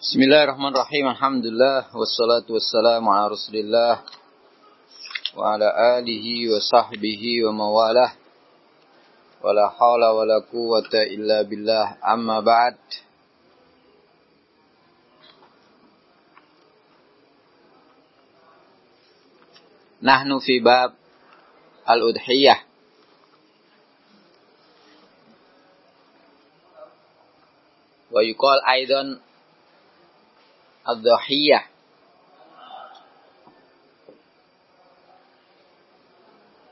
Bismillahirrahmanirrahim. Alhamdulillah wassalatu wassalamu ala Rasulillah wa ala alihi wa sahbihi wa mawalah. Wala haula wala quwwata illa billah. Amma ba'd. Nahnu fi bab al-udhiyah. ad-dhahiyah.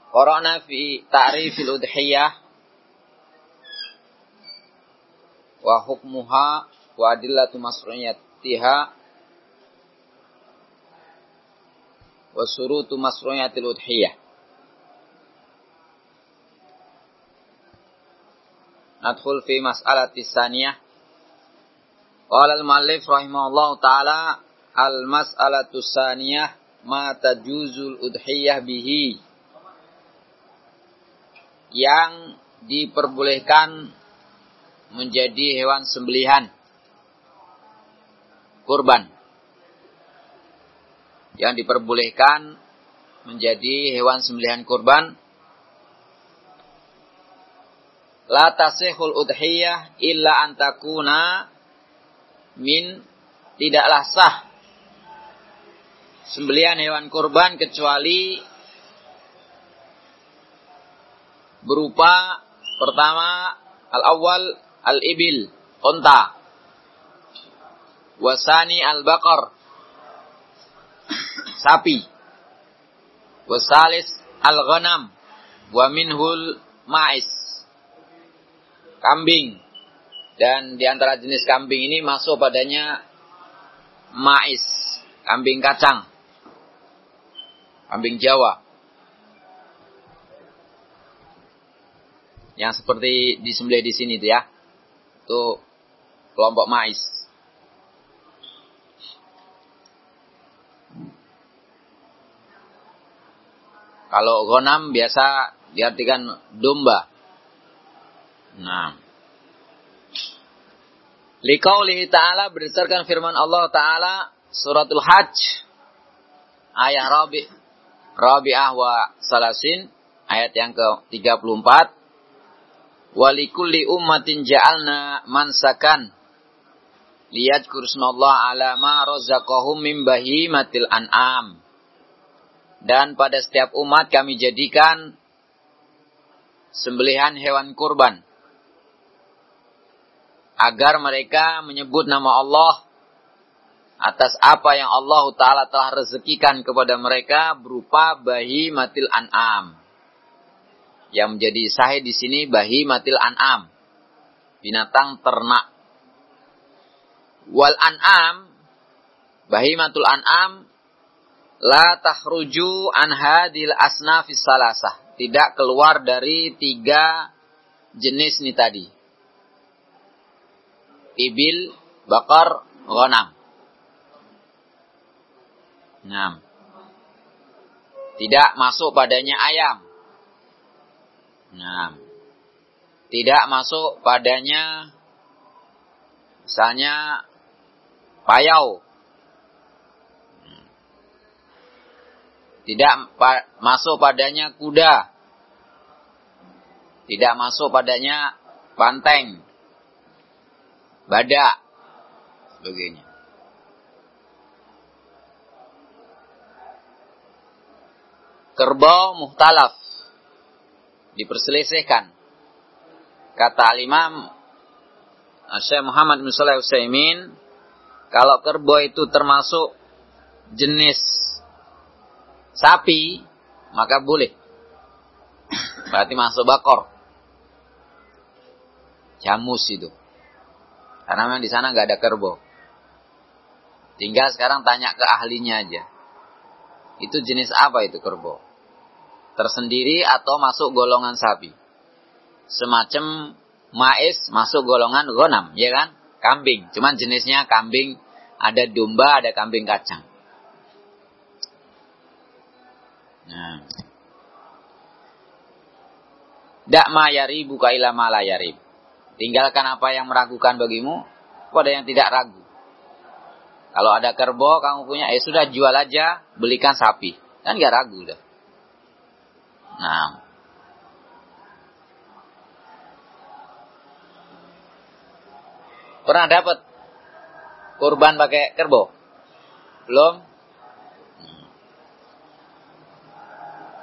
Qara'na fi ta'rifil udhiyah wa hukmuha wa adillatu masru'iyatiha wa surutu masru'iyatil udhiyah. Nadkhul fi mas'alati saniyah Qala al-muallif rahimahullahu taala al-mas'alatu saniyah ma tajuzul udhiyah bihi. Yang diperbolehkan menjadi hewan sembelihan. Kurban. Yang diperbolehkan menjadi hewan sembelihan kurban. La tasihul udhiyah illa antakuna min tidaklah sah sembelian hewan kurban kecuali berupa pertama al-awwal al-ibil onta. Wasani al-baqar sapi. Wasalis al-ghanam wa minhul ma'is kambing dan di antara jenis kambing ini masuk padanya mais, kambing kacang, kambing Jawa. Yang seperti disembelih di sini tuh ya. Itu kelompok mais. Kalau gonam biasa diartikan domba. Nah, Liqaulihi ta'ala berdasarkan firman Allah ta'ala suratul hajj ayat rabi rabi'ah wa salasin ayat yang ke-34. Walikulli ummatin ja'alna mansakan liyadkur sunallah ala ma razaqahum min bahimatil an'am. Dan pada setiap umat kami jadikan sembelihan hewan kurban agar mereka menyebut nama Allah atas apa yang Allah Ta'ala telah rezekikan kepada mereka berupa bahi matil an'am. Yang menjadi sahih di sini bahi matil an'am. Binatang ternak. Wal an'am, bahi matul an'am, la tahruju an hadil asnafis salasah. Tidak keluar dari tiga jenis ini tadi ibil, bakar, ghanam. Nah. Tidak masuk padanya ayam. Nah. Tidak masuk padanya misalnya payau. Tidak pa masuk padanya kuda. Tidak masuk padanya banteng badak, sebagainya. Kerbau muhtalaf diperselisihkan. Kata al-Imam Syekh Muhammad bin Shalih Utsaimin, kalau kerbau itu termasuk jenis sapi, maka boleh. Berarti masuk bakor. Jamus itu. Karena memang di sana nggak ada kerbau. Tinggal sekarang tanya ke ahlinya aja. Itu jenis apa itu kerbau? Tersendiri atau masuk golongan sapi? Semacam mais masuk golongan gonam, ya kan? Kambing. Cuman jenisnya kambing, ada domba, ada kambing kacang. Nah. Dak ma yaribu ka ila ma Tinggalkan apa yang meragukan bagimu pada yang tidak ragu. Kalau ada kerbau kamu punya, eh sudah jual aja, belikan sapi. Kan gak ragu dah. Nah. Pernah dapat kurban pakai kerbau? Belum?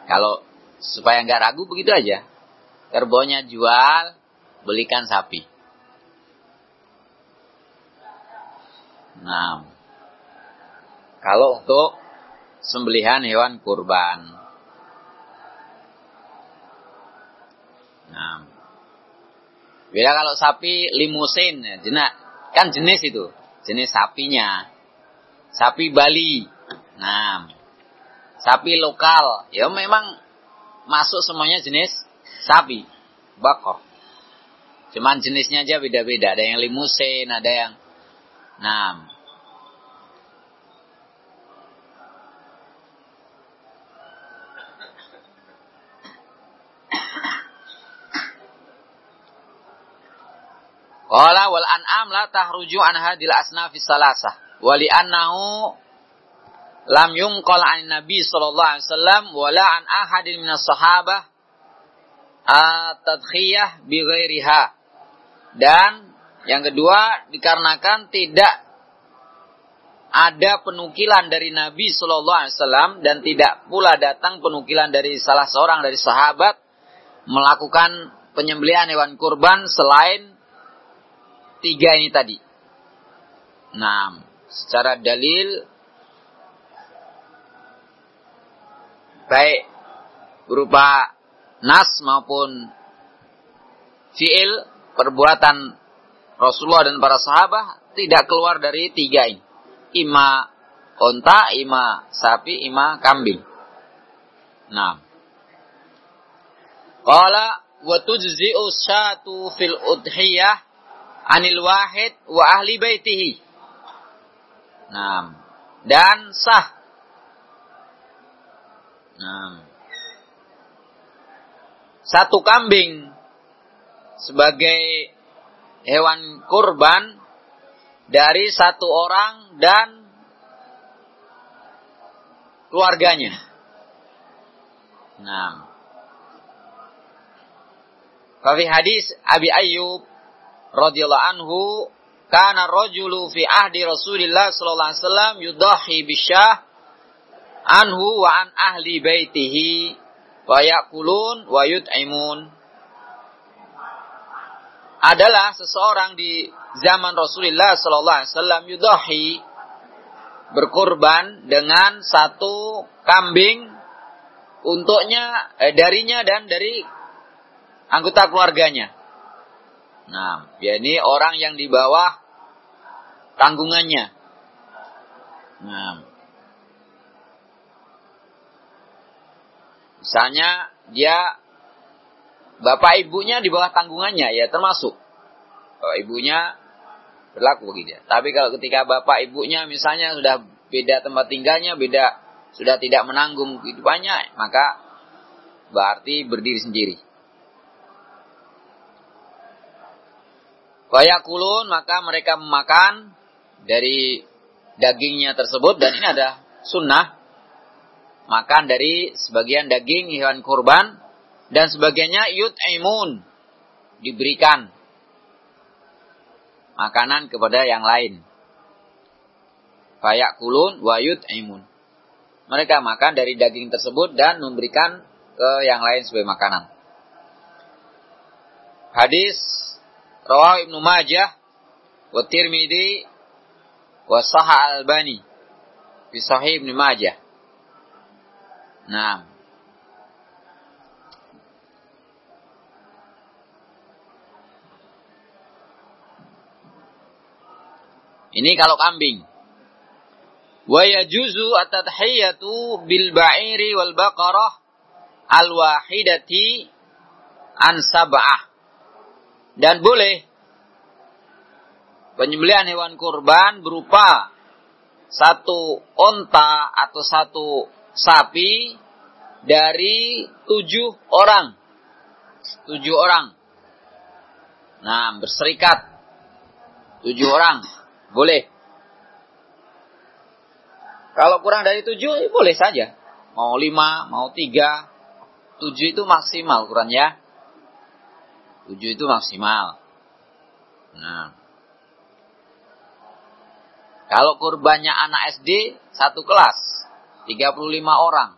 Kalau supaya nggak ragu begitu aja. Kerbonya jual, belikan sapi. Nah, kalau untuk sembelihan hewan kurban. Nah, beda kalau sapi limusin, ya, jenak, kan jenis itu, jenis sapinya. Sapi Bali, nah, sapi lokal, ya memang masuk semuanya jenis sapi, bakor. Cuman jenisnya aja beda-beda, ada yang limusin, ada yang Nah. Qala wal an'am la tahruju an hadil asnafis salasah. Wali annahu lam yunqal an Nabi sallallahu alaihi wasallam wala an ahadin minas sahabah at-tadkhiyah bi ghairiha. Dan yang kedua, dikarenakan tidak ada penukilan dari Nabi Shallallahu Alaihi Wasallam dan tidak pula datang penukilan dari salah seorang dari sahabat melakukan penyembelihan hewan kurban selain tiga ini tadi. Nah, secara dalil baik berupa nas maupun fiil perbuatan Rasulullah dan para sahabat tidak keluar dari tiga ini. Ima onta, ima sapi, ima kambing. Nah. Qala wa tujzi'u syatu fil udhiyah anil wahid wa ahli baitihi. Nah. Dan sah. Nah. Satu kambing sebagai hewan kurban dari satu orang dan keluarganya. Nah. Fafi hadis Abi Ayyub radhiyallahu anhu kana rajulu fi ahdi Rasulillah sallallahu alaihi wasallam yudahi bisyah anhu wa an ahli baitihi wa yakulun wa yut'imun adalah seseorang di zaman Rasulullah sallallahu alaihi wasallam yudahi berkorban dengan satu kambing untuknya eh, darinya dan dari anggota keluarganya. Nah, ya ini orang yang di bawah tanggungannya. Nah, misalnya dia Bapak ibunya di bawah tanggungannya ya termasuk. Bapak ibunya berlaku begitu. Tapi kalau ketika bapak ibunya misalnya sudah beda tempat tinggalnya, beda sudah tidak menanggung kehidupannya, maka berarti berdiri sendiri. kulun maka mereka memakan dari dagingnya tersebut dan ini ada sunnah makan dari sebagian daging hewan kurban dan sebagainya yut'imun diberikan makanan kepada yang lain. Fayak kulun wa yut'imun. Mereka makan dari daging tersebut dan memberikan ke yang lain sebagai makanan. Hadis Rawah Ibnu Majah wa Tirmidzi wa Sahih Albani fi Sahih Ibnu Majah. Nah, Ini kalau kambing. Wa yajuzu at-tadhiyatu bil ba'iri wal baqarah al wahidati an sab'ah. Dan boleh penyembelihan hewan kurban berupa satu onta atau satu sapi dari tujuh orang. Tujuh orang. Nah, berserikat. Tujuh orang boleh. Kalau kurang dari tujuh, ya boleh saja. Mau lima, mau tiga. Tujuh itu maksimal ukuran ya. Tujuh itu maksimal. Nah. Kalau kurbannya anak SD, satu kelas. 35 orang.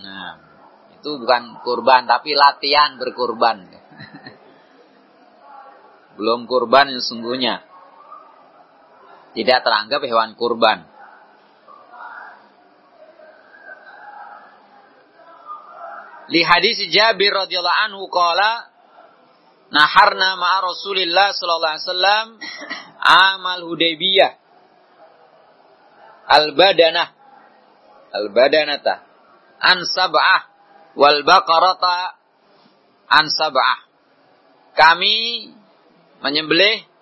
Nah, itu bukan kurban, tapi latihan berkurban. Belum kurban yang sungguhnya tidak teranggap hewan kurban. Li hadis Jabir radhiyallahu anhu qala naharna ma'a Rasulillah sallallahu alaihi wasallam amal Hudaybiyah. Al-badanah. Al-badanata. An sab'ah wal baqarata an sab'ah. Kami menyembelih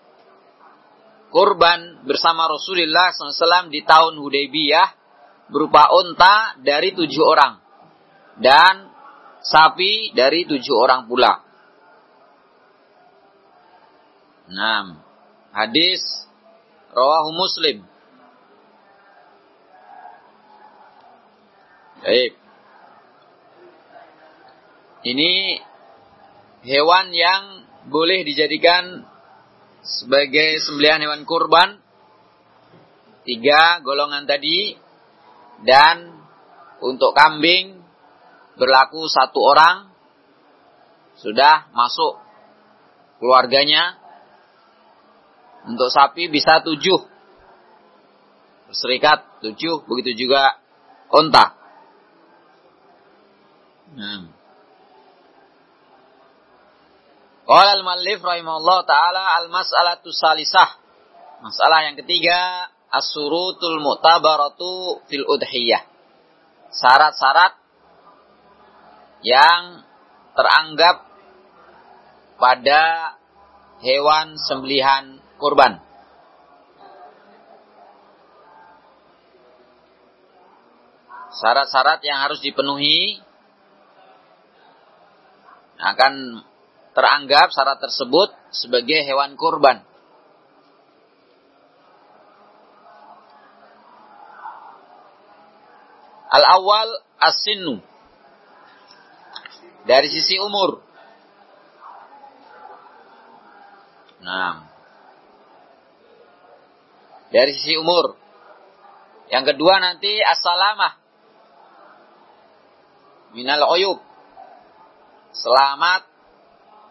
kurban bersama Rasulullah SAW di tahun Hudaybiyah berupa unta dari tujuh orang dan sapi dari tujuh orang pula. Nah, hadis rawahu Muslim. Baik. Ini hewan yang boleh dijadikan sebagai sembelihan hewan kurban tiga golongan tadi dan untuk kambing berlaku satu orang sudah masuk keluarganya untuk sapi bisa tujuh berserikat tujuh begitu juga onta hmm. Qala al-mallif rahimahullah taala al-mas'alatu salisah. Masalah yang ketiga, as-surutul mu'tabaratu fil udhiyah. Syarat-syarat yang teranggap pada hewan sembelihan kurban. Syarat-syarat yang harus dipenuhi akan teranggap syarat tersebut sebagai hewan kurban. Al-awwal as-sinnu. Dari sisi umur. Nah. Dari sisi umur. Yang kedua nanti as-salamah. Minal uyub. Selamat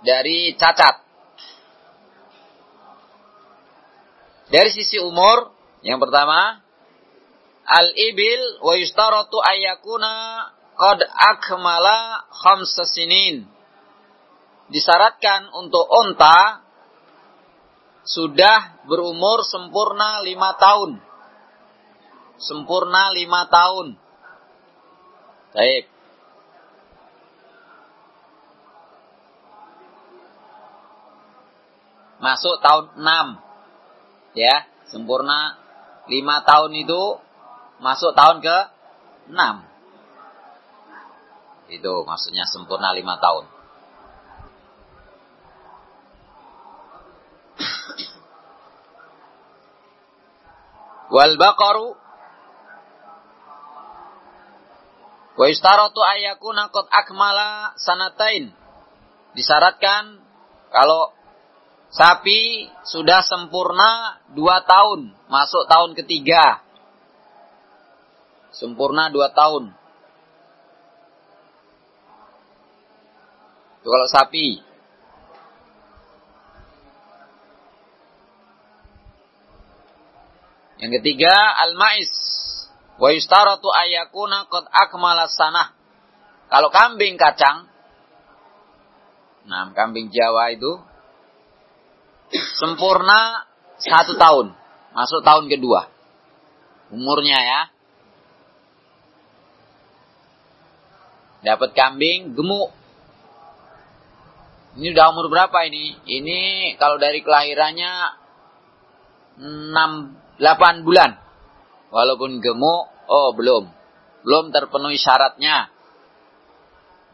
dari cacat. Dari sisi umur, yang pertama, al-ibil wa yustaratu ayyakuna qad akmala khamsa sinin. Disyaratkan untuk onta sudah berumur sempurna lima tahun. Sempurna lima tahun. Baik. Masuk tahun 6. Ya, sempurna 5 tahun itu masuk tahun ke 6. Itu maksudnya sempurna 5 tahun. Wal baqaru wa istaratu ayakuna qad akmala sanatain. Disyaratkan kalau Sapi sudah sempurna dua tahun, masuk tahun ketiga. Sempurna dua tahun. Itu kalau sapi. Yang ketiga, al-ma'is. Wa yustaratu ayakuna qad akmala sanah. Kalau kambing kacang, nah kambing Jawa itu sempurna satu tahun. Masuk tahun kedua. Umurnya ya. Dapat kambing gemuk. Ini udah umur berapa ini? Ini kalau dari kelahirannya 6 8 bulan. Walaupun gemuk, oh belum. Belum terpenuhi syaratnya.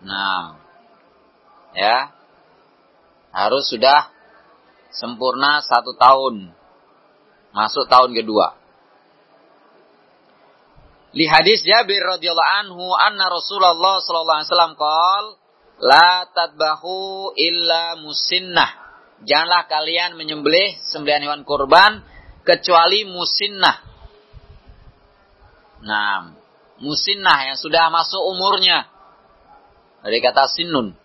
Nah. Ya. Harus sudah sempurna satu tahun. Masuk tahun kedua. Li hadis Jabir radhiyallahu anhu anna Rasulullah sallallahu alaihi wasallam qaal la tadbahu illa musinnah. Janganlah kalian menyembelih sembelihan hewan kurban kecuali musinnah. Nah, musinnah yang sudah masuk umurnya. Dari kata sinun.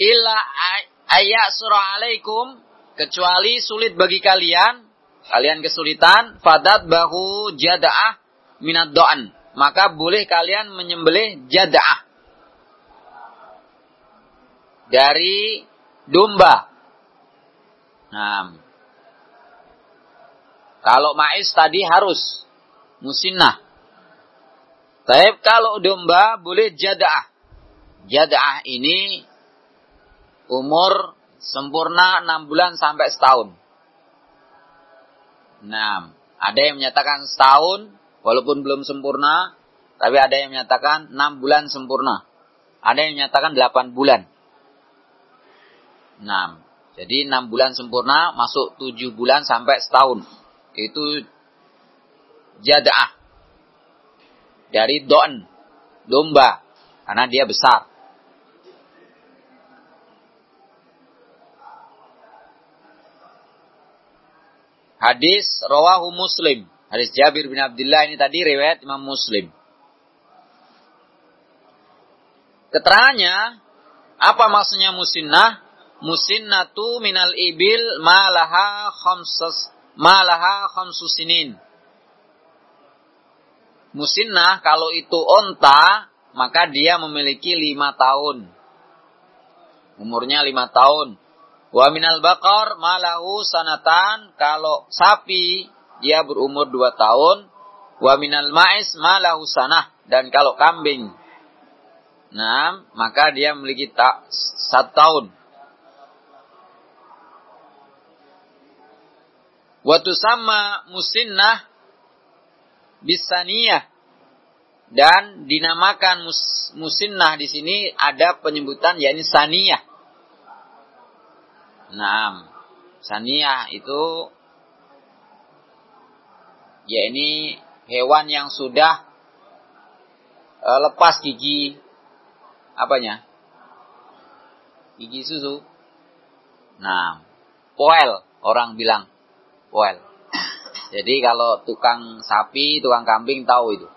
Illa ayat surah alaikum kecuali sulit bagi kalian kalian kesulitan fadat bahu jadaah minat doan maka boleh kalian menyembelih jadaah dari domba. Nah, kalau mais tadi harus musinnah. Tapi kalau domba boleh jadaah. Jadaah ini umur sempurna 6 bulan sampai setahun. Nah, ada yang menyatakan setahun walaupun belum sempurna, tapi ada yang menyatakan 6 bulan sempurna. Ada yang menyatakan 8 bulan. Nah, jadi 6 bulan sempurna masuk 7 bulan sampai setahun. Itu jadaah. Dari don, domba. Karena dia besar. Hadis rawahu Muslim. Hadis Jabir bin Abdullah ini tadi riwayat Imam Muslim. Keterangannya, apa maksudnya musinnah? Musinnatu minal ibil malaha khamsas malaha khamsusinin. Musinnah kalau itu onta, maka dia memiliki lima tahun. Umurnya lima tahun. Wa minal bakar malahu sanatan. Kalau sapi dia berumur dua tahun. Wa minal ma'is malahu sanah. Dan kalau kambing. Nah, maka dia memiliki tak, satu tahun. Watu sama musinnah bisaniyah dan dinamakan mus, musinnah di sini ada penyebutan yakni saniyah. Nah, saniyah itu ya ini hewan yang sudah uh, lepas gigi apanya? Gigi susu. Nah, poel orang bilang poel. Jadi kalau tukang sapi, tukang kambing tahu itu.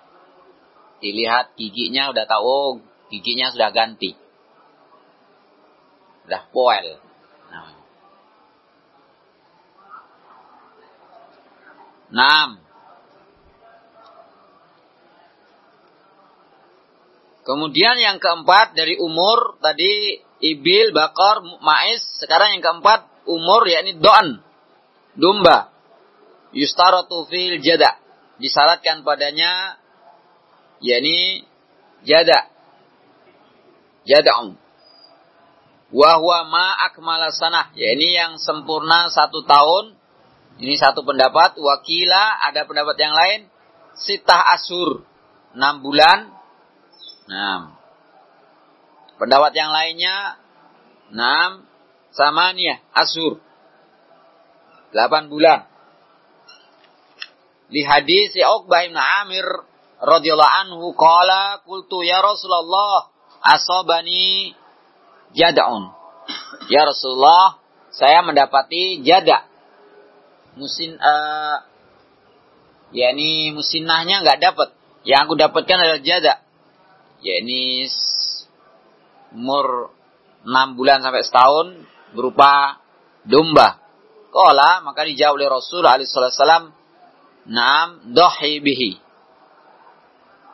Dilihat giginya udah tahu, oh, giginya sudah ganti. Udah poel. Nah, Naam. Kemudian yang keempat dari umur tadi ibil, bakar, mais. Sekarang yang keempat umur yakni doan, domba. Yustaratu fil jada. Disyaratkan padanya yakni jada. Jada'un. Wahwa ma akmala sanah. yakni yang sempurna satu tahun ini satu pendapat. Wakila ada pendapat yang lain. Sitah asur. Enam bulan. Nah. Pendapat yang lainnya. Enam. Samania asur. Delapan bulan. Di hadis ya Uqbah bin Amir radhiyallahu anhu qala qultu ya Rasulullah asabani jada'un. Ya Rasulullah, saya mendapati jada' musin uh, yakni musinnahnya nggak dapat. Yang aku dapatkan adalah jada. Yakni umur 6 bulan sampai setahun berupa domba. Kola maka dijawab oleh Rasul alaihi wasallam, "Naam dohi bihi."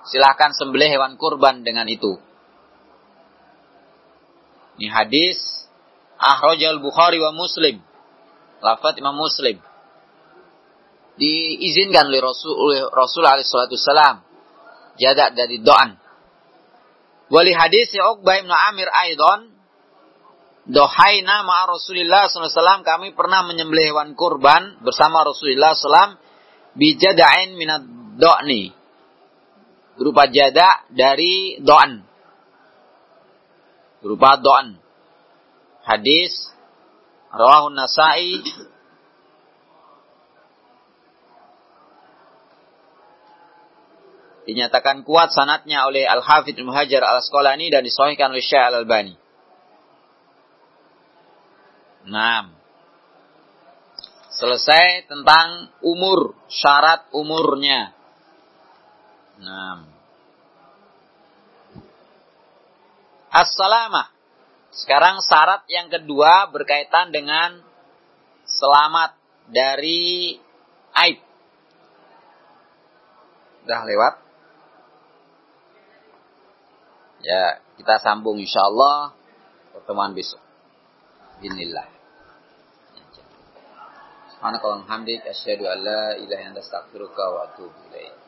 Silahkan sembelih hewan kurban dengan itu. Ini hadis Ahrajal Bukhari wa Muslim. Lafaz Imam Muslim diizinkan oleh Rasul oleh Rasul alaihissalam jadak dari doan. Wali hadis Uqbah bin Amir Aidon Dohaina ma'a Rasulullah SAW kami pernah menyembelih hewan kurban bersama Rasulullah SAW bijada'in minat do'ni berupa jada dari do'an berupa doan. Hadis Rawahun Nasai dinyatakan kuat sanatnya oleh Al-Hafidh Muhajar Al-Asqalani dan disahihkan oleh Syekh Al-Albani. Nah, selesai tentang umur, syarat umurnya. Nah. Assalamah. Sekarang syarat yang kedua berkaitan dengan selamat dari aib. Sudah lewat? Ya, kita sambung insya Allah pertemuan besok. Bismillah. Subhanakallahumma hamdik asyhadu an la ilaha illa anta astaghfiruka wa atubu ilaik.